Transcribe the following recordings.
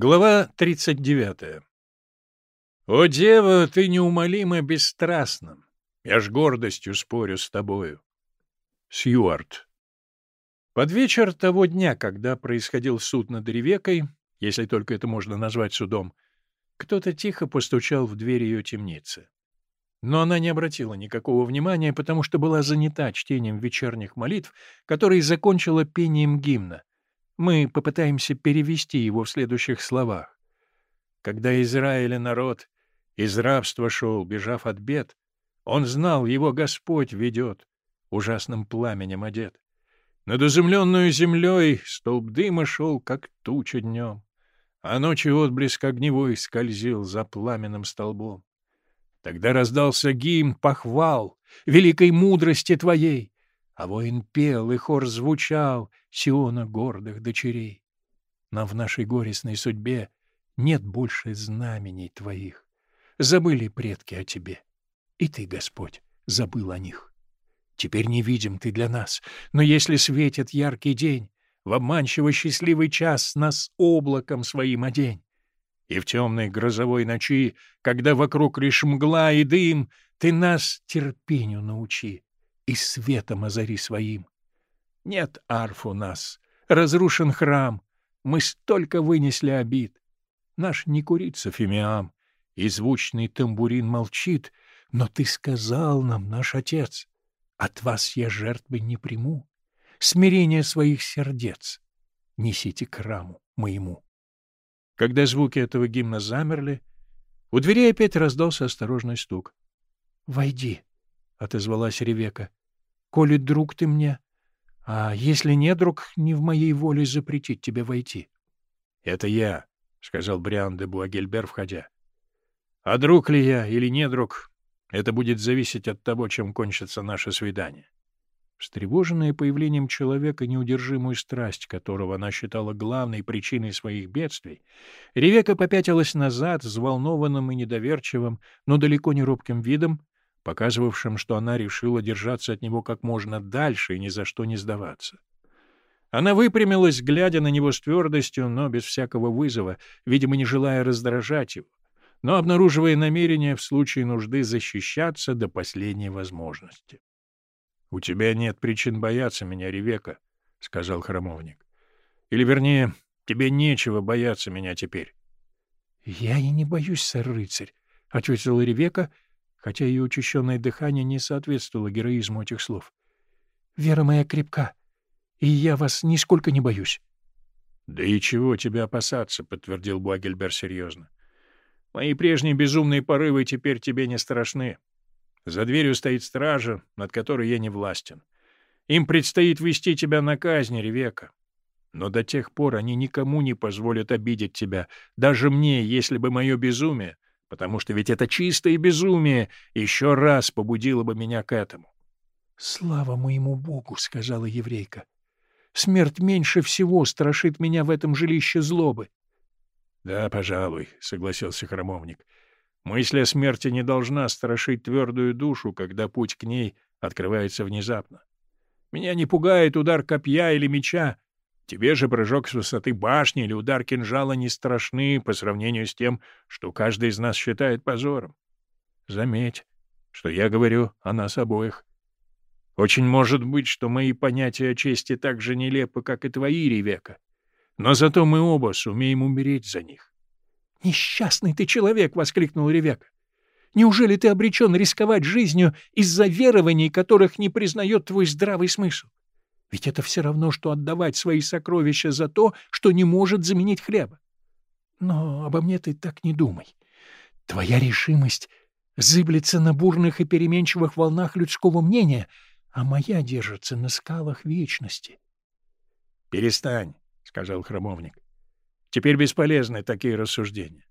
Глава 39. «О, дева, ты неумолимо бесстрастна. Я ж гордостью спорю с тобою». Сьюарт. Под вечер того дня, когда происходил суд над Ревекой, если только это можно назвать судом, кто-то тихо постучал в дверь ее темницы. Но она не обратила никакого внимания, потому что была занята чтением вечерних молитв, которые закончила пением гимна, мы попытаемся перевести его в следующих словах. Когда Израиля народ из рабства шел, бежав от бед, он знал, его Господь ведет, ужасным пламенем одет. Над изумленную землей столб дыма шел, как туча днем, а ночью отблеск огневой скользил за пламенным столбом. Тогда раздался гимн похвал великой мудрости твоей, а воин пел, и хор звучал, Сиона гордых дочерей. Но в нашей горестной судьбе нет больше знамений твоих. Забыли предки о тебе, и ты, Господь, забыл о них. Теперь не видим ты для нас, но если светит яркий день, в обманчиво счастливый час нас облаком своим одень. И в темной грозовой ночи, когда вокруг лишь мгла и дым, ты нас терпению научи и светом озари своим. Нет арф у нас, разрушен храм, мы столько вынесли обид. Наш не курица фимиам, и звучный тамбурин молчит, но ты сказал нам, наш отец, от вас я жертвы не приму, смирение своих сердец несите к храму моему. Когда звуки этого гимна замерли, у двери опять раздался осторожный стук. — Войди, — отозвалась Ревека. — Коли друг ты мне, а если не, друг, не в моей воле запретить тебе войти. — Это я, — сказал Бриан де Буагельбер, входя. — А друг ли я или не друг, это будет зависеть от того, чем кончится наше свидание. Встревоженная появлением человека, неудержимую страсть которого она считала главной причиной своих бедствий, Ревека попятилась назад, взволнованным и недоверчивым, но далеко не робким видом, показывавшим, что она решила держаться от него как можно дальше и ни за что не сдаваться. Она выпрямилась, глядя на него с твердостью, но без всякого вызова, видимо, не желая раздражать его, но обнаруживая намерение в случае нужды защищаться до последней возможности. — У тебя нет причин бояться меня, Ревека, — сказал храмовник. — Или, вернее, тебе нечего бояться меня теперь. — Я и не боюсь, сэр-рыцарь, — ответила Ревека, — хотя ее учащенное дыхание не соответствовало героизму этих слов. «Вера моя крепка, и я вас нисколько не боюсь». «Да и чего тебя опасаться», — подтвердил Буагельбер серьезно. «Мои прежние безумные порывы теперь тебе не страшны. За дверью стоит стража, над которой я не властен. Им предстоит вести тебя на казнь, Ревека. Но до тех пор они никому не позволят обидеть тебя, даже мне, если бы мое безумие потому что ведь это чистое безумие еще раз побудило бы меня к этому. — Слава моему Богу! — сказала еврейка. — Смерть меньше всего страшит меня в этом жилище злобы. — Да, пожалуй, — согласился храмовник. — Мысль о смерти не должна страшить твердую душу, когда путь к ней открывается внезапно. Меня не пугает удар копья или меча, Тебе же прыжок с высоты башни или удар кинжала не страшны по сравнению с тем, что каждый из нас считает позором. Заметь, что я говорю о нас обоих. Очень может быть, что мои понятия о чести так же нелепы, как и твои, Ревека. Но зато мы оба сумеем умереть за них. — Несчастный ты человек! — воскликнул Ревека. — Неужели ты обречен рисковать жизнью из-за верований, которых не признает твой здравый смысл? Ведь это все равно, что отдавать свои сокровища за то, что не может заменить хлеба. Но обо мне ты так не думай. Твоя решимость зыблется на бурных и переменчивых волнах людского мнения, а моя держится на скалах вечности. — Перестань, — сказал храмовник. — Теперь бесполезны такие рассуждения.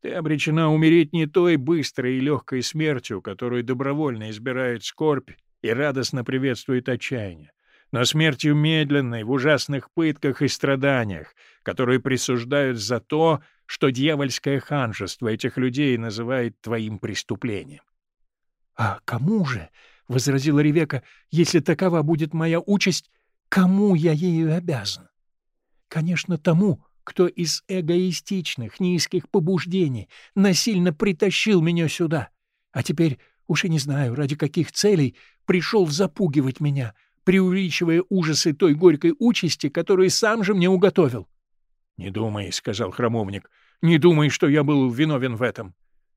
Ты обречена умереть не той быстрой и легкой смертью, которую добровольно избирает скорбь и радостно приветствует отчаяние но смертью медленной, в ужасных пытках и страданиях, которые присуждают за то, что дьявольское ханжество этих людей называет твоим преступлением. — А кому же, — возразила Ревека, — если такова будет моя участь, кому я ею обязан? — Конечно, тому, кто из эгоистичных, низких побуждений насильно притащил меня сюда, а теперь, уж и не знаю, ради каких целей, пришел запугивать меня, преувеличивая ужасы той горькой участи, которую сам же мне уготовил. — Не думай, — сказал храмовник, — не думай, что я был виновен в этом.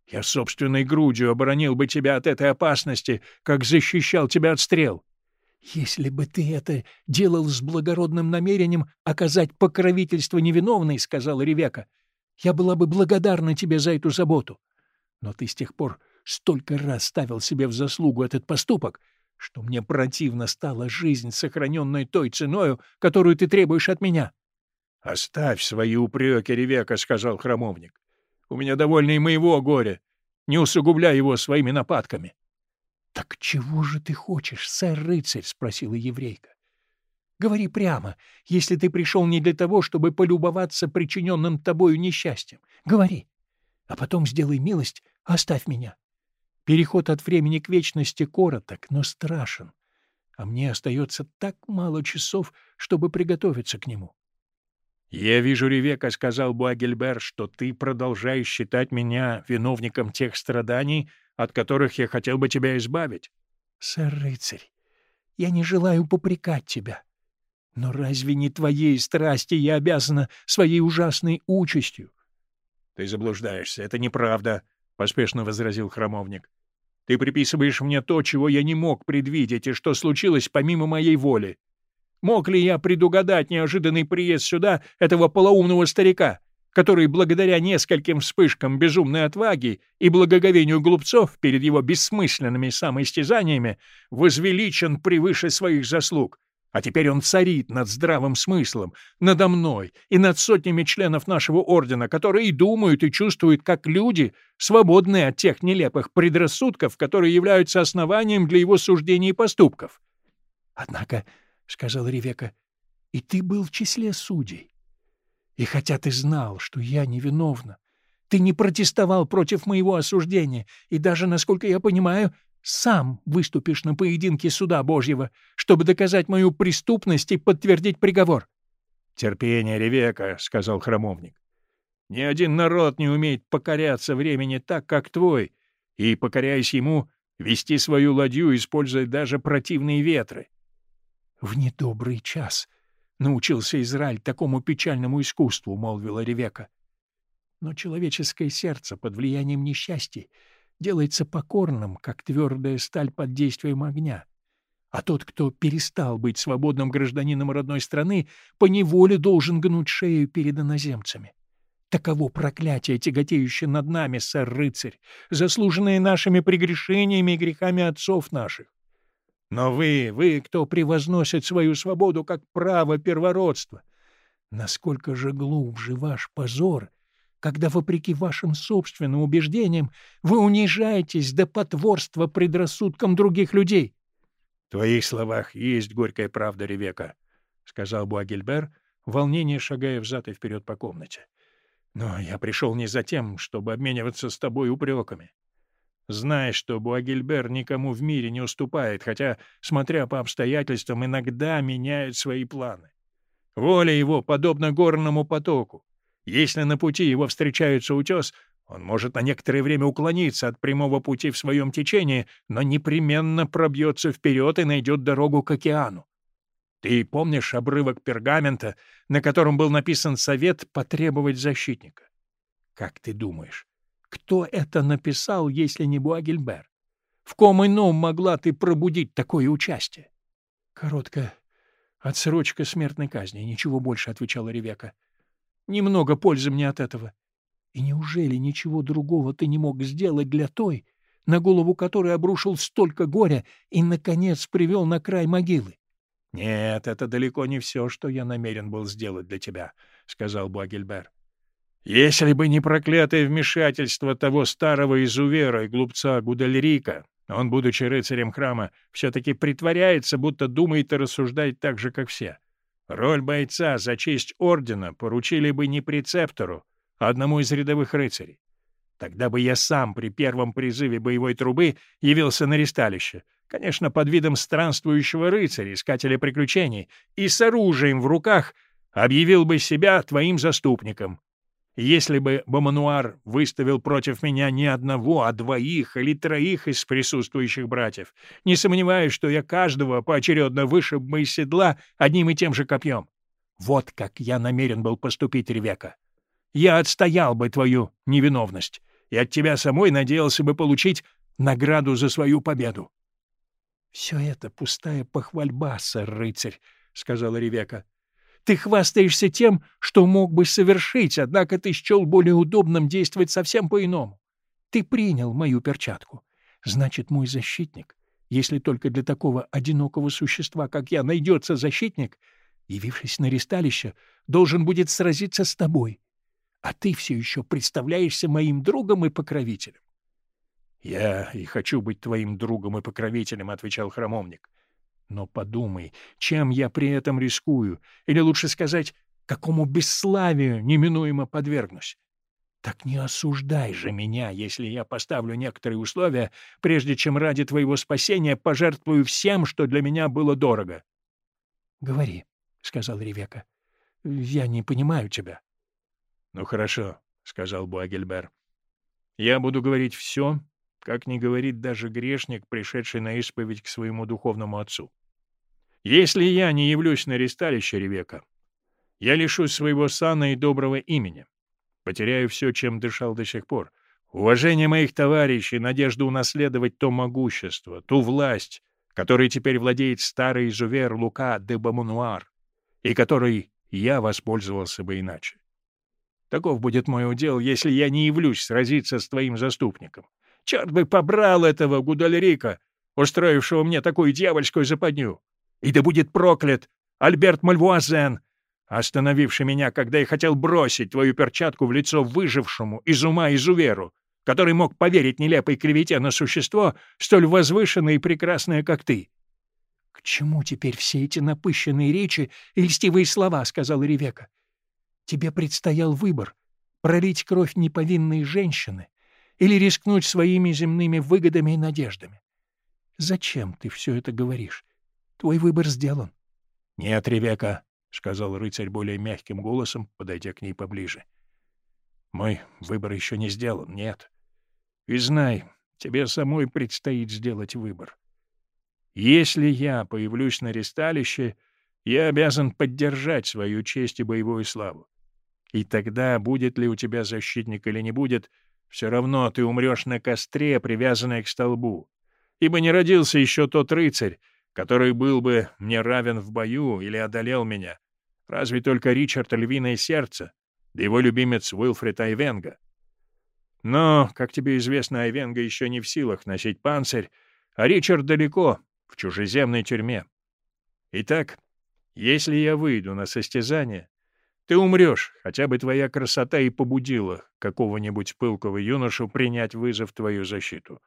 Я собственной грудью оборонил бы тебя от этой опасности, как защищал тебя от стрел. Если бы ты это делал с благородным намерением оказать покровительство невиновной, — сказала Ревека, — я была бы благодарна тебе за эту заботу. Но ты с тех пор столько раз ставил себе в заслугу этот поступок, что мне противно стала жизнь, сохраненная той ценою, которую ты требуешь от меня. — Оставь свои упреки, Ревека, — сказал храмовник. — У меня довольно и моего горя. Не усугубляй его своими нападками. — «Так чего же ты хочешь, сэр-рыцарь?» — спросила еврейка. «Говори прямо, если ты пришел не для того, чтобы полюбоваться причиненным тобою несчастьем. Говори. А потом сделай милость, оставь меня. Переход от времени к вечности короток, но страшен. А мне остается так мало часов, чтобы приготовиться к нему». «Я вижу, Ревека, — сказал Буагельбер, — что ты продолжаешь считать меня виновником тех страданий, от которых я хотел бы тебя избавить. — Сэр-рыцарь, я не желаю попрекать тебя. Но разве не твоей страсти я обязана своей ужасной участью? — Ты заблуждаешься, это неправда, — поспешно возразил храмовник. — Ты приписываешь мне то, чего я не мог предвидеть, и что случилось помимо моей воли. Мог ли я предугадать неожиданный приезд сюда этого полоумного старика? — который благодаря нескольким вспышкам безумной отваги и благоговению глупцов перед его бессмысленными самоистязаниями возвеличен превыше своих заслуг, а теперь он царит над здравым смыслом, надо мной и над сотнями членов нашего ордена, которые и думают, и чувствуют, как люди, свободные от тех нелепых предрассудков, которые являются основанием для его суждений и поступков. — Однако, — сказал Ревека, — и ты был в числе судей. И хотя ты знал, что я невиновна, ты не протестовал против моего осуждения и даже, насколько я понимаю, сам выступишь на поединке суда Божьего, чтобы доказать мою преступность и подтвердить приговор. — Терпение, Ревека, — сказал храмовник. — Ни один народ не умеет покоряться времени так, как твой, и, покоряясь ему, вести свою ладью, используя даже противные ветры. — В недобрый час научился Израиль такому печальному искусству, — молвила Ревека. Но человеческое сердце под влиянием несчастья делается покорным, как твердая сталь под действием огня. А тот, кто перестал быть свободным гражданином родной страны, поневоле должен гнуть шею перед иноземцами. Таково проклятие, тяготеющее над нами, сэр-рыцарь, заслуженное нашими прегрешениями и грехами отцов наших. Но вы, вы, кто превозносит свою свободу как право первородства, насколько же глубже ваш позор, когда, вопреки вашим собственным убеждениям, вы унижаетесь до потворства предрассудкам других людей. — В твоих словах есть горькая правда, Ревека, — сказал Буагильбер, волнение шагая взад и вперед по комнате. — Но я пришел не за тем, чтобы обмениваться с тобой упреками. Знай, что Буагильбер никому в мире не уступает, хотя, смотря по обстоятельствам, иногда меняет свои планы. Воля его подобна горному потоку. Если на пути его встречается утес, он может на некоторое время уклониться от прямого пути в своем течении, но непременно пробьется вперед и найдет дорогу к океану. Ты помнишь обрывок пергамента, на котором был написан совет потребовать защитника? Как ты думаешь, кто это написал, если не Буагельбер? В ком ином могла ты пробудить такое участие? — Короткая отсрочка смертной казни, ничего больше, — отвечала Ревека. — Немного пользы мне от этого. И неужели ничего другого ты не мог сделать для той, на голову которой обрушил столько горя и, наконец, привел на край могилы? — Нет, это далеко не все, что я намерен был сделать для тебя, — сказал Буагельбер. Если бы не проклятое вмешательство того старого изувера и глупца Гудальрика, он, будучи рыцарем храма, все-таки притворяется, будто думает и рассуждает так же, как все. Роль бойца за честь ордена поручили бы не прецептору, а одному из рядовых рыцарей. Тогда бы я сам при первом призыве боевой трубы явился на ресталище, конечно, под видом странствующего рыцаря, искателя приключений, и с оружием в руках объявил бы себя твоим заступником. Если бы Бомануар выставил против меня не одного, а двоих или троих из присутствующих братьев, не сомневаюсь, что я каждого поочередно вышиб бы из седла одним и тем же копьем. Вот как я намерен был поступить, Ревека. Я отстоял бы твою невиновность, и от тебя самой надеялся бы получить награду за свою победу. — Все это пустая похвальба, сэр-рыцарь, — сказала Ревека. Ты хвастаешься тем, что мог бы совершить, однако ты счел более удобным действовать совсем по-иному. Ты принял мою перчатку. Значит, мой защитник, если только для такого одинокого существа, как я, найдется защитник, явившись на ресталище, должен будет сразиться с тобой. А ты все еще представляешься моим другом и покровителем. — Я и хочу быть твоим другом и покровителем, — отвечал храмовник. — но подумай, чем я при этом рискую, или лучше сказать, какому бесславию неминуемо подвергнусь. Так не осуждай же меня, если я поставлю некоторые условия, прежде чем ради твоего спасения пожертвую всем, что для меня было дорого. — Говори, — сказал Ревека. — Я не понимаю тебя. — Ну хорошо, — сказал Буагельбер. — Я буду говорить все, как не говорит даже грешник, пришедший на исповедь к своему духовному отцу. Если я не явлюсь на ресталище Ревека, я лишусь своего сана и доброго имени, потеряю все, чем дышал до сих пор, уважение моих товарищей, надежду унаследовать то могущество, ту власть, которой теперь владеет старый изувер Лука де Бамунуар, и которой я воспользовался бы иначе. Таков будет мой удел, если я не явлюсь сразиться с твоим заступником. Черт бы побрал этого Гудальрика, устроившего мне такую дьявольскую западню! И да будет проклят Альберт Мальвуазен, остановивший меня, когда я хотел бросить твою перчатку в лицо выжившему из ума изуверу, который мог поверить нелепой клевете на существо, столь возвышенное и прекрасное, как ты. — К чему теперь все эти напыщенные речи и льстивые слова? — сказал Ревека. — Тебе предстоял выбор — пролить кровь неповинной женщины или рискнуть своими земными выгодами и надеждами. Зачем ты все это говоришь? Твой выбор сделан. — Нет, Ревека, — сказал рыцарь более мягким голосом, подойдя к ней поближе. — Мой выбор еще не сделан, нет. И знай, тебе самой предстоит сделать выбор. Если я появлюсь на ресталище, я обязан поддержать свою честь и боевую славу. И тогда, будет ли у тебя защитник или не будет, все равно ты умрешь на костре, привязанной к столбу. Ибо не родился еще тот рыцарь, который был бы мне равен в бою или одолел меня. Разве только Ричард Львиное Сердце, да его любимец Уилфред Айвенга. Но, как тебе известно, Айвенга еще не в силах носить панцирь, а Ричард далеко, в чужеземной тюрьме. Итак, если я выйду на состязание, ты умрешь, хотя бы твоя красота и побудила какого-нибудь пылкого юношу принять вызов твою защиту.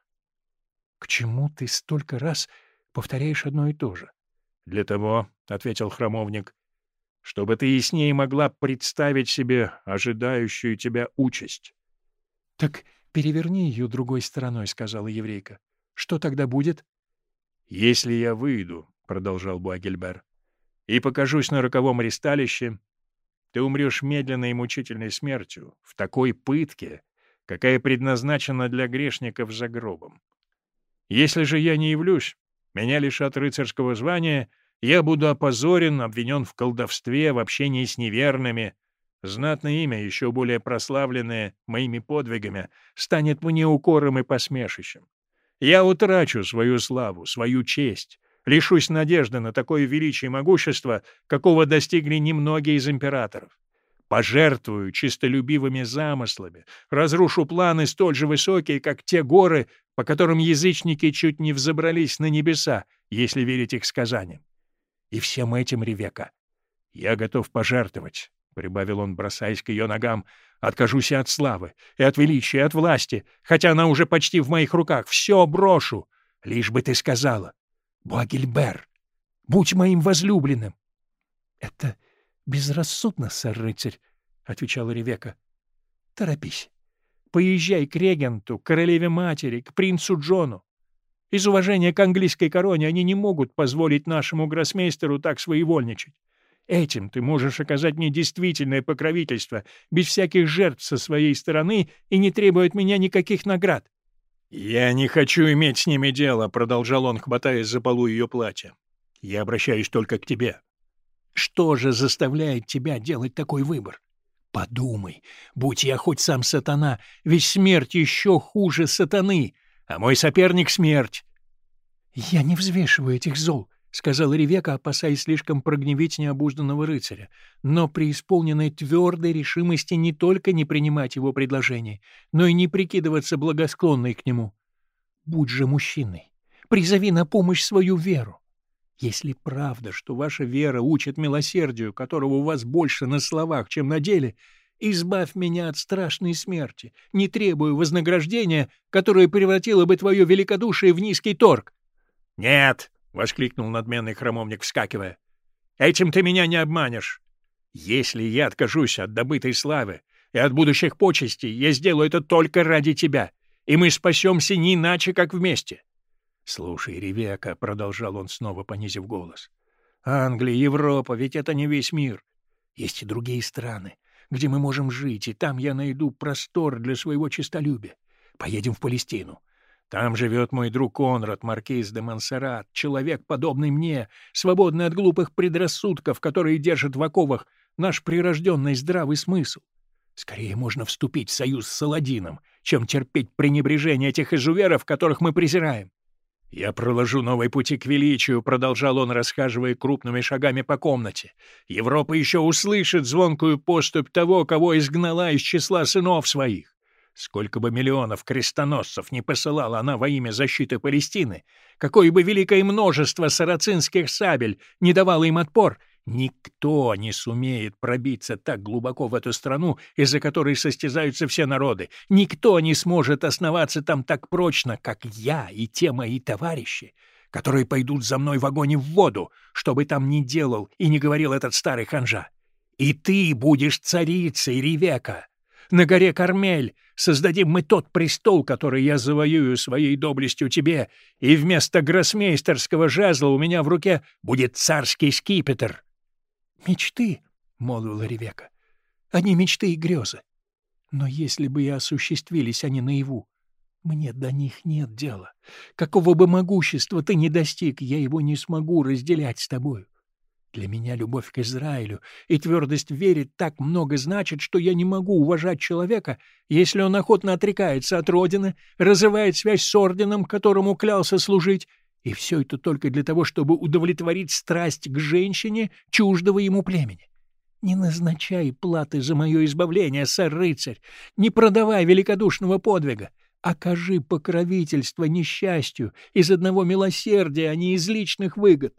— К чему ты столько раз повторяешь одно и то же. — Для того, — ответил храмовник, — чтобы ты яснее могла представить себе ожидающую тебя участь. — Так переверни ее другой стороной, — сказала еврейка. — Что тогда будет? — Если я выйду, — продолжал Буагельбер, — и покажусь на роковом ресталище, ты умрешь медленной и мучительной смертью, в такой пытке, какая предназначена для грешников за гробом. Если же я не явлюсь, меня лишат рыцарского звания, я буду опозорен, обвинен в колдовстве, в общении с неверными. Знатное имя, еще более прославленное моими подвигами, станет мне укором и посмешищем. Я утрачу свою славу, свою честь, лишусь надежды на такое величие и могущество, какого достигли немногие из императоров. Пожертвую чистолюбивыми замыслами, разрушу планы столь же высокие, как те горы, по которым язычники чуть не взобрались на небеса, если верить их сказаниям. И всем этим, Ревека, я готов пожертвовать, — прибавил он, бросаясь к ее ногам, — откажусь и от славы, и от величия, и от власти, хотя она уже почти в моих руках, все брошу, лишь бы ты сказала, Буагильбер, будь моим возлюбленным. — Это безрассудно, сэр-рыцарь, — отвечала Ревека. — Торопись. Поезжай к регенту, к королеве-матери, к принцу Джону. Из уважения к английской короне они не могут позволить нашему гроссмейстеру так своевольничать. Этим ты можешь оказать мне действительное покровительство, без всяких жертв со своей стороны и не требуя от меня никаких наград. «Я не хочу иметь с ними дело», — продолжал он, хватаясь за полу ее платья. «Я обращаюсь только к тебе». «Что же заставляет тебя делать такой выбор? Подумай, будь я хоть сам сатана, ведь смерть еще хуже сатаны, а мой соперник — смерть». «Я не взвешиваю этих зол», — сказал Ревека, опасаясь слишком прогневить необузданного рыцаря, но при исполненной твердой решимости не только не принимать его предложений, но и не прикидываться благосклонной к нему. «Будь же мужчиной, призови на помощь свою веру. Если правда, что ваша вера учит милосердию, которого у вас больше на словах, чем на деле, избавь меня от страшной смерти, не требую вознаграждения, которое превратило бы твое великодушие в низкий торг». «Нет!» — воскликнул надменный храмовник, вскакивая. «Этим ты меня не обманешь. Если я откажусь от добытой славы и от будущих почестей, я сделаю это только ради тебя, и мы спасемся не иначе, как вместе». «Слушай, Ревека», — продолжал он снова, понизив голос, — «Англия, Европа, ведь это не весь мир. Есть и другие страны, где мы можем жить, и там я найду простор для своего честолюбия. Поедем в Палестину. Там живет мой друг Конрад, маркиз де Монсеррат, человек, подобный мне, свободный от глупых предрассудков, которые держат в оковах наш прирожденный здравый смысл. Скорее можно вступить в союз с Саладином, чем терпеть пренебрежение этих изуверов, которых мы презираем. «Я проложу новые пути к величию», — продолжал он, расхаживая крупными шагами по комнате. «Европа еще услышит звонкую поступь того, кого изгнала из числа сынов своих. Сколько бы миллионов крестоносцев не посылала она во имя защиты Палестины, какое бы великое множество сарацинских сабель не давало им отпор, никто не сумеет пробиться так глубоко в эту страну, из-за которой состязаются все народы. Никто не сможет основаться там так прочно, как я и те мои товарищи, которые пойдут за мной в огонь и в воду, что бы там ни делал и не говорил этот старый ханжа. И ты будешь царицей Ревека. На горе Кармель создадим мы тот престол, который я завоюю своей доблестью тебе, и вместо гроссмейстерского жезла у меня в руке будет царский скипетр». «Мечты», — молвила Ревека, — «они мечты и грезы. Но если бы и осуществились они наяву, мне до них нет дела. Какого бы могущества ты ни достиг, я его не смогу разделять с тобою. Для меня любовь к Израилю и твердость в вере так много значит, что я не могу уважать человека, если он охотно отрекается от Родины, разрывает связь с орденом, которому клялся служить, и все это только для того, чтобы удовлетворить страсть к женщине чуждого ему племени. Не назначай платы за мое избавление, сэр-рыцарь, не продавай великодушного подвига. Окажи покровительство несчастью из одного милосердия, а не из личных выгод.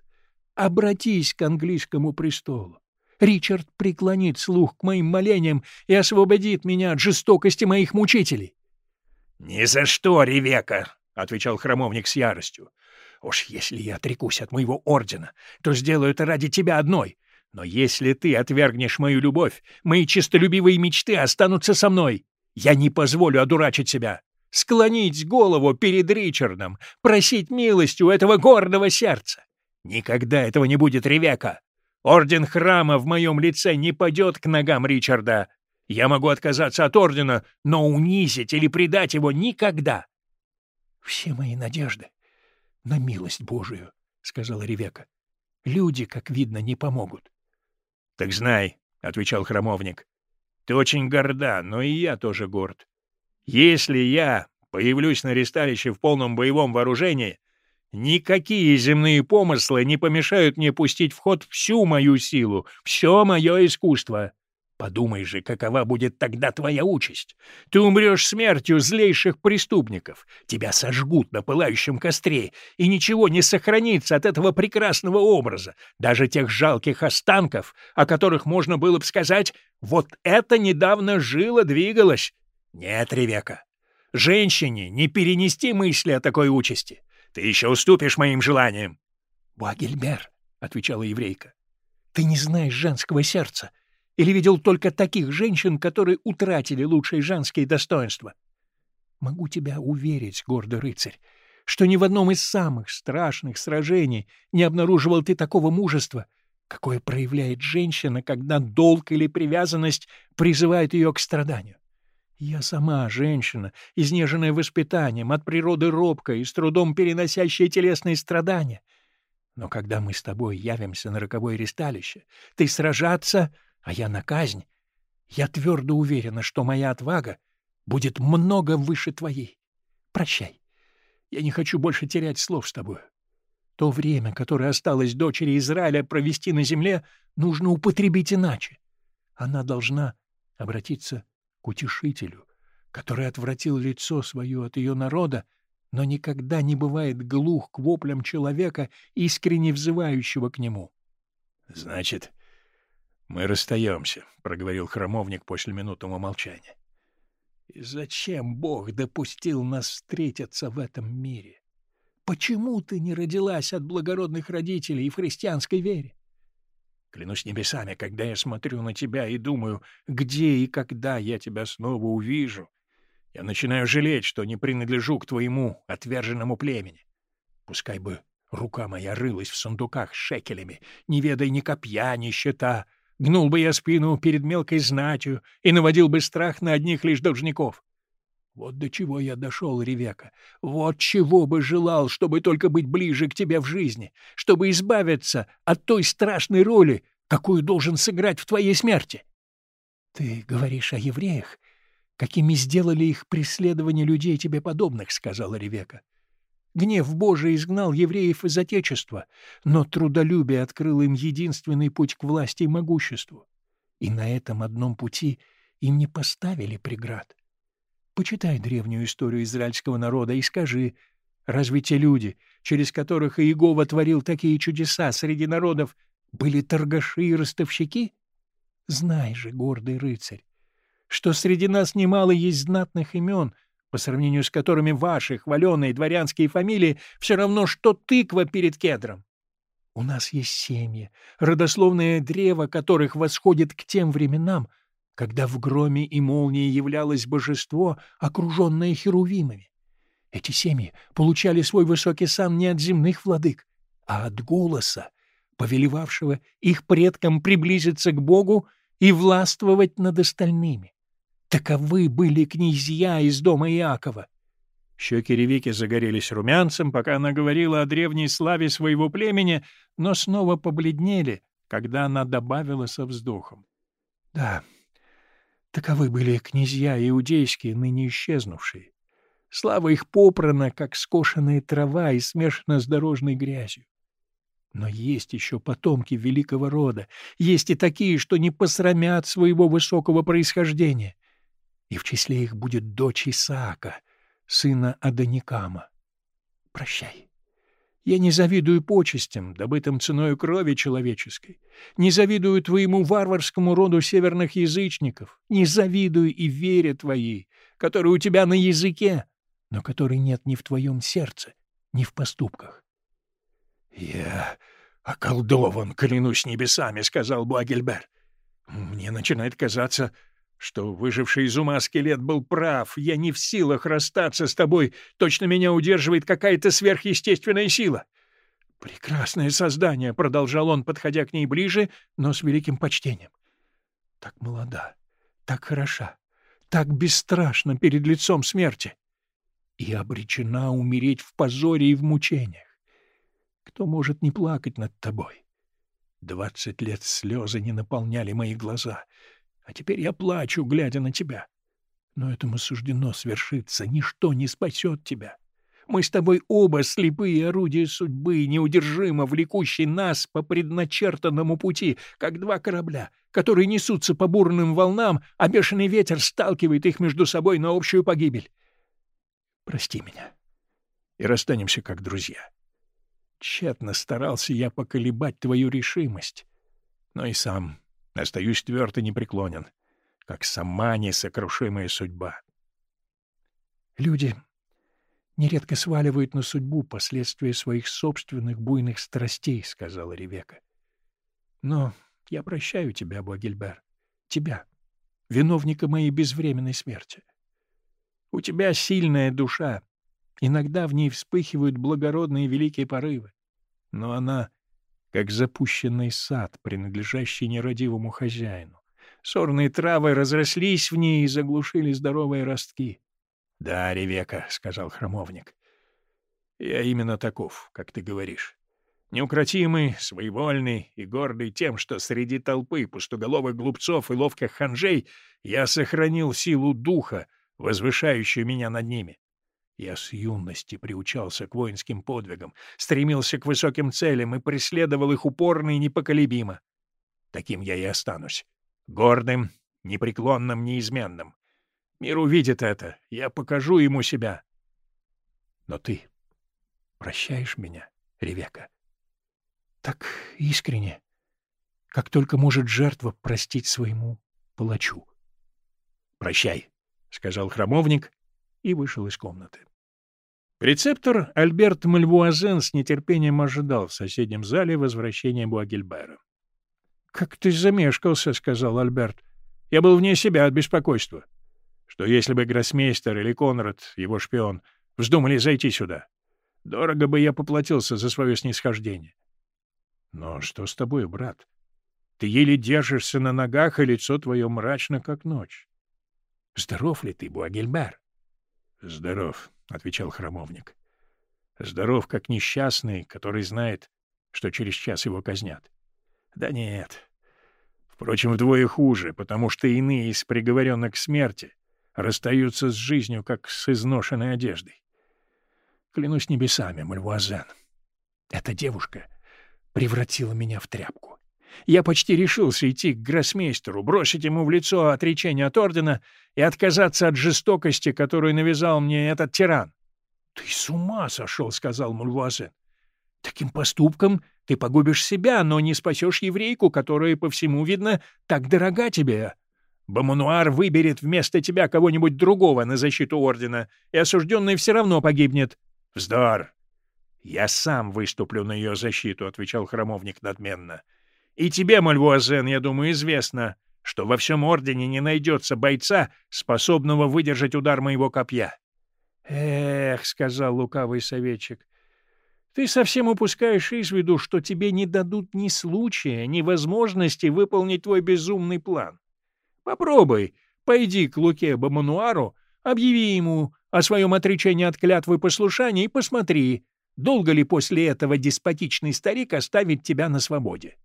Обратись к английскому престолу. Ричард преклонит слух к моим молениям и освободит меня от жестокости моих мучителей. — Ни за что, Ревека! — отвечал храмовник с яростью. — Уж если я отрекусь от моего ордена, то сделаю это ради тебя одной. Но если ты отвергнешь мою любовь, мои честолюбивые мечты останутся со мной. Я не позволю одурачить себя. Склонить голову перед Ричардом, просить милости у этого гордого сердца. Никогда этого не будет, Ревека. Орден храма в моем лице не падет к ногам Ричарда. Я могу отказаться от ордена, но унизить или предать его никогда. — Все мои надежды на милость Божию, — сказала Ревека. — Люди, как видно, не помогут. — Так знай, — отвечал храмовник, — ты очень горда, но и я тоже горд. Если я появлюсь на ресталище в полном боевом вооружении, Никакие земные помыслы не помешают мне пустить в ход всю мою силу, все мое искусство. Подумай же, какова будет тогда твоя участь. Ты умрешь смертью злейших преступников, тебя сожгут на пылающем костре, и ничего не сохранится от этого прекрасного образа, даже тех жалких останков, о которых можно было бы сказать «вот это недавно жило, двигалось». Нет, Ревека, женщине не перенести мысли о такой участи. Ты еще уступишь моим желаниям. — Буагельбер, — отвечала еврейка, — ты не знаешь женского сердца или видел только таких женщин, которые утратили лучшие женские достоинства. Могу тебя уверить, гордый рыцарь, что ни в одном из самых страшных сражений не обнаруживал ты такого мужества, какое проявляет женщина, когда долг или привязанность призывает ее к страданию. Я сама женщина, изнеженная воспитанием, от природы робкая и с трудом переносящая телесные страдания. Но когда мы с тобой явимся на роковое ресталище, ты сражаться, а я на казнь, я твердо уверена, что моя отвага будет много выше твоей. Прощай. Я не хочу больше терять слов с тобой. То время, которое осталось дочери Израиля провести на земле, нужно употребить иначе. Она должна обратиться к утешителю, который отвратил лицо свое от ее народа, но никогда не бывает глух к воплям человека, искренне взывающего к нему. — Значит, мы расстаемся, — проговорил храмовник после минутного молчания. — И зачем Бог допустил нас встретиться в этом мире? Почему ты не родилась от благородных родителей и в христианской вере? Клянусь небесами, когда я смотрю на тебя и думаю, где и когда я тебя снова увижу, я начинаю жалеть, что не принадлежу к твоему отверженному племени. Пускай бы рука моя рылась в сундуках с шекелями, не ведая ни копья, ни щита, гнул бы я спину перед мелкой знатью и наводил бы страх на одних лишь должников. Вот до чего я дошел, Ревека. Вот чего бы желал, чтобы только быть ближе к тебе в жизни, чтобы избавиться от той страшной роли, какую должен сыграть в твоей смерти. Ты говоришь о евреях, какими сделали их преследование людей тебе подобных, — сказала Ревека. Гнев Божий изгнал евреев из Отечества, но трудолюбие открыло им единственный путь к власти и могуществу. И на этом одном пути им не поставили преград. Почитай древнюю историю израильского народа и скажи, разве те люди, через которых Иегова творил такие чудеса среди народов, были торгаши и ростовщики? Знай же, гордый рыцарь, что среди нас немало есть знатных имен, по сравнению с которыми ваши хваленые дворянские фамилии все равно, что тыква перед кедром. У нас есть семьи, родословное древо которых восходит к тем временам, когда в громе и молнии являлось божество, окруженное херувимами. Эти семьи получали свой высокий сан не от земных владык, а от голоса, повелевавшего их предкам приблизиться к Богу и властвовать над остальными. Таковы были князья из дома Иакова. Щеки Ревики загорелись румянцем, пока она говорила о древней славе своего племени, но снова побледнели, когда она добавила со вздохом. — Да, Таковы были князья иудейские, ныне исчезнувшие. Слава их попрана, как скошенная трава и смешана с дорожной грязью. Но есть еще потомки великого рода, есть и такие, что не посрамят своего высокого происхождения. И в числе их будет дочь Исаака, сына Аданикама. Прощай. Я не завидую почестям, добытым ценой крови человеческой, не завидую твоему варварскому роду северных язычников, не завидую и вере твоей, которая у тебя на языке, но которой нет ни в твоем сердце, ни в поступках. — Я околдован, клянусь небесами, — сказал Буагельбер. — Мне начинает казаться, что выживший из ума скелет был прав. Я не в силах расстаться с тобой. Точно меня удерживает какая-то сверхъестественная сила. «Прекрасное создание!» — продолжал он, подходя к ней ближе, но с великим почтением. «Так молода, так хороша, так бесстрашна перед лицом смерти и обречена умереть в позоре и в мучениях. Кто может не плакать над тобой? Двадцать лет слезы не наполняли мои глаза — а теперь я плачу, глядя на тебя. Но этому суждено свершиться. Ничто не спасет тебя. Мы с тобой оба слепые орудия судьбы, неудержимо влекущие нас по предначертанному пути, как два корабля, которые несутся по бурным волнам, а бешеный ветер сталкивает их между собой на общую погибель. Прости меня, и расстанемся как друзья. Тщетно старался я поколебать твою решимость, но и сам Остаюсь тверд и непреклонен, как сама несокрушимая судьба. Люди нередко сваливают на судьбу последствия своих собственных буйных страстей, — сказала Ревека. Но я прощаю тебя, Богельбер, тебя, виновника моей безвременной смерти. У тебя сильная душа, иногда в ней вспыхивают благородные великие порывы, но она как запущенный сад, принадлежащий нерадивому хозяину. Сорные травы разрослись в ней и заглушили здоровые ростки. — Да, Ревека, — сказал храмовник, — я именно таков, как ты говоришь. Неукротимый, своевольный и гордый тем, что среди толпы пустоголовых глупцов и ловких ханжей я сохранил силу духа, возвышающую меня над ними. Я с юности приучался к воинским подвигам, стремился к высоким целям и преследовал их упорно и непоколебимо. Таким я и останусь. Гордым, непреклонным, неизменным. Мир увидит это, я покажу ему себя. Но ты прощаешь меня, Ревека? так искренне, как только может жертва простить своему палачу. — Прощай, — сказал храмовник и вышел из комнаты. Рецептор Альберт Мальвуазен с нетерпением ожидал в соседнем зале возвращения Буагельбера. — Как ты замешкался, — сказал Альберт. — Я был вне себя от беспокойства. Что если бы гроссмейстер или Конрад, его шпион, вздумали зайти сюда? Дорого бы я поплатился за свое снисхождение. — но что с тобой, брат? Ты еле держишься на ногах, и лицо твое мрачно, как ночь. Здоров ли ты, Буагельбер? — Здоров, — отвечал храмовник. — Здоров, как несчастный, который знает, что через час его казнят. — Да нет. Впрочем, вдвое хуже, потому что иные из приговоренных к смерти расстаются с жизнью, как с изношенной одеждой. Клянусь небесами, Мальвуазен, эта девушка — превратила меня в тряпку. Я почти решился идти к гроссмейстеру, бросить ему в лицо отречение от ордена и отказаться от жестокости, которую навязал мне этот тиран. — Ты с ума сошел, — сказал Мульвуазен. — Таким поступком ты погубишь себя, но не спасешь еврейку, которая, по всему видно, так дорога тебе. Бамануар выберет вместо тебя кого-нибудь другого на защиту ордена, и осужденный все равно погибнет. — Вздор! «Я сам выступлю на ее защиту», — отвечал храмовник надменно. «И тебе, Мальвуазен, я думаю, известно, что во всем Ордене не найдется бойца, способного выдержать удар моего копья». «Эх», — сказал лукавый советчик, — «ты совсем упускаешь из виду, что тебе не дадут ни случая, ни возможности выполнить твой безумный план. Попробуй, пойди к Луке Бамануару, объяви ему о своем отречении от клятвы послушания и посмотри, Долго ли после этого деспотичный старик оставит тебя на свободе?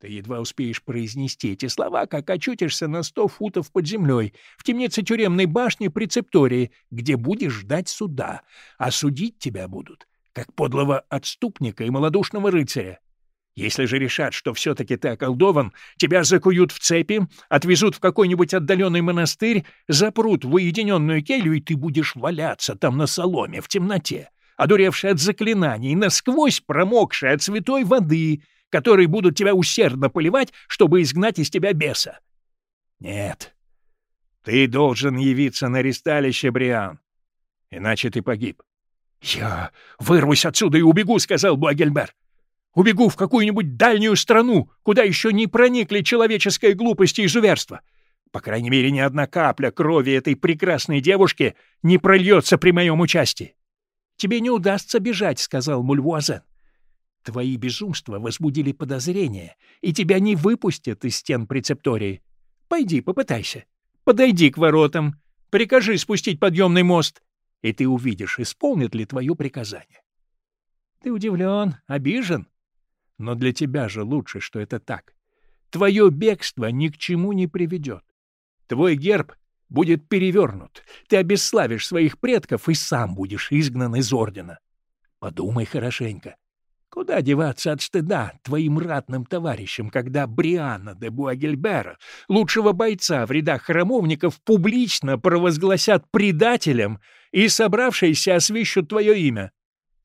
Ты едва успеешь произнести эти слова, как очутишься на сто футов под землей, в темнице тюремной башни прецептории, где будешь ждать суда, а судить тебя будут, как подлого отступника и малодушного рыцаря. Если же решат, что все-таки ты околдован, тебя закуют в цепи, отвезут в какой-нибудь отдаленный монастырь, запрут в уединенную келью, и ты будешь валяться там на соломе в темноте одуревший от заклинаний, насквозь промокший от святой воды, которые будут тебя усердно поливать, чтобы изгнать из тебя беса. Нет, ты должен явиться на ристалище, Бриан, иначе ты погиб. — Я вырвусь отсюда и убегу, — сказал Буагельбер. — Убегу в какую-нибудь дальнюю страну, куда еще не проникли человеческая глупость и изуверство. По крайней мере, ни одна капля крови этой прекрасной девушки не прольется при моем участии. Тебе не удастся бежать, — сказал Мульвуазен. Твои безумства возбудили подозрения, и тебя не выпустят из стен прецептории. Пойди, попытайся. Подойди к воротам, прикажи спустить подъемный мост, и ты увидишь, исполнит ли твое приказание. Ты удивлен, обижен? Но для тебя же лучше, что это так. Твое бегство ни к чему не приведет. Твой герб будет перевернут. Ты обесславишь своих предков и сам будешь изгнан из ордена. Подумай хорошенько. Куда деваться от стыда твоим ратным товарищам, когда Бриана де Буагельбера, лучшего бойца в рядах храмовников, публично провозгласят предателем и собравшиеся освищут твое имя?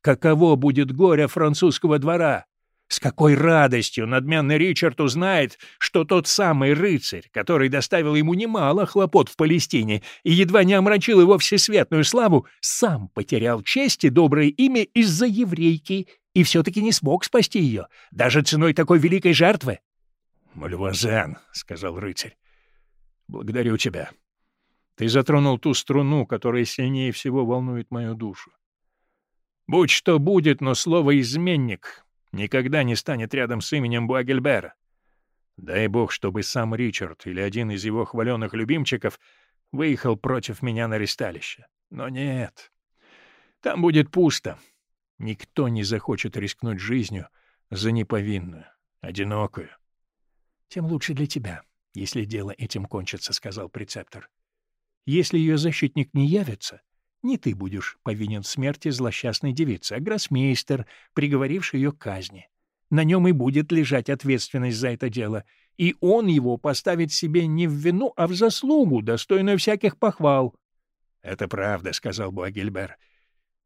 Каково будет горе французского двора, с какой радостью надменный Ричард узнает, что тот самый рыцарь, который доставил ему немало хлопот в Палестине и едва не омрачил его всесветную славу, сам потерял честь и доброе имя из-за еврейки и все-таки не смог спасти ее, даже ценой такой великой жертвы. — Мальвазен, — сказал рыцарь, — благодарю тебя. Ты затронул ту струну, которая сильнее всего волнует мою душу. Будь что будет, но слово «изменник» никогда не станет рядом с именем Буагельбера. Дай бог, чтобы сам Ричард или один из его хваленных любимчиков выехал против меня на ресталище. Но нет. Там будет пусто. Никто не захочет рискнуть жизнью за неповинную, одинокую. — Тем лучше для тебя, если дело этим кончится, — сказал прецептор. — Если ее защитник не явится, не ты будешь повинен в смерти злосчастной девицы, а гроссмейстер, приговоривший ее к казни. На нем и будет лежать ответственность за это дело, и он его поставит себе не в вину, а в заслугу, достойную всяких похвал. — Это правда, — сказал Буагильбер. —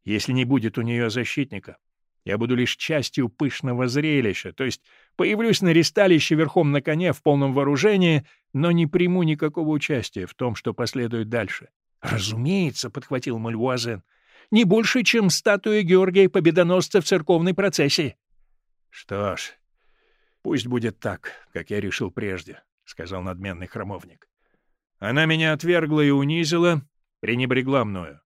Если не будет у нее защитника, я буду лишь частью пышного зрелища, то есть появлюсь на ресталище верхом на коне в полном вооружении, но не приму никакого участия в том, что последует дальше. — Разумеется, — подхватил Мальвуазен, — не больше, чем статуя Георгия Победоносца в церковной процессии. — Что ж, пусть будет так, как я решил прежде, — сказал надменный храмовник. Она меня отвергла и унизила, пренебрегла мною.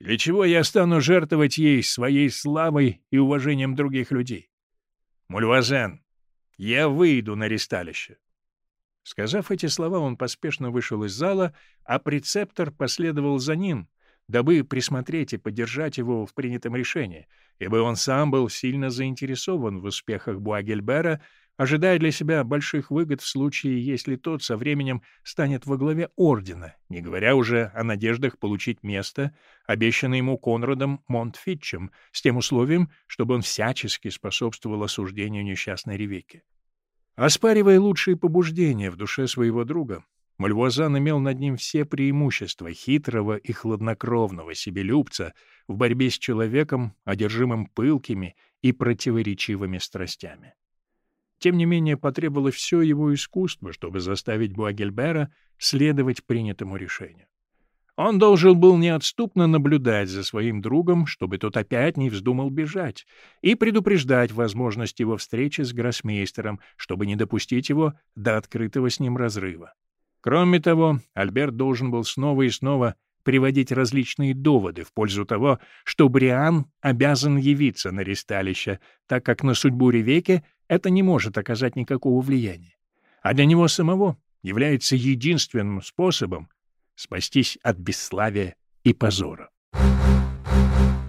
Для чего я стану жертвовать ей своей славой и уважением других людей? Мульвазен, я выйду на ресталище. Сказав эти слова, он поспешно вышел из зала, а прецептор последовал за ним, дабы присмотреть и поддержать его в принятом решении, ибо он сам был сильно заинтересован в успехах Буагельбера, ожидая для себя больших выгод в случае, если тот со временем станет во главе ордена, не говоря уже о надеждах получить место, обещанное ему Конрадом Монтфитчем, с тем условием, чтобы он всячески способствовал осуждению несчастной Ревекки. Оспаривая лучшие побуждения в душе своего друга, Мальвуазан имел над ним все преимущества хитрого и хладнокровного себелюбца в борьбе с человеком, одержимым пылкими и противоречивыми страстями. Тем не менее, потребовалось все его искусство, чтобы заставить Буагельбера следовать принятому решению. Он должен был неотступно наблюдать за своим другом, чтобы тот опять не вздумал бежать, и предупреждать возможность его встречи с гроссмейстером, чтобы не допустить его до открытого с ним разрыва. Кроме того, Альберт должен был снова и снова приводить различные доводы в пользу того, что Бриан обязан явиться на ресталище, так как на судьбу Ревеки это не может оказать никакого влияния, а для него самого является единственным способом спастись от бесславия и позора. Thank you.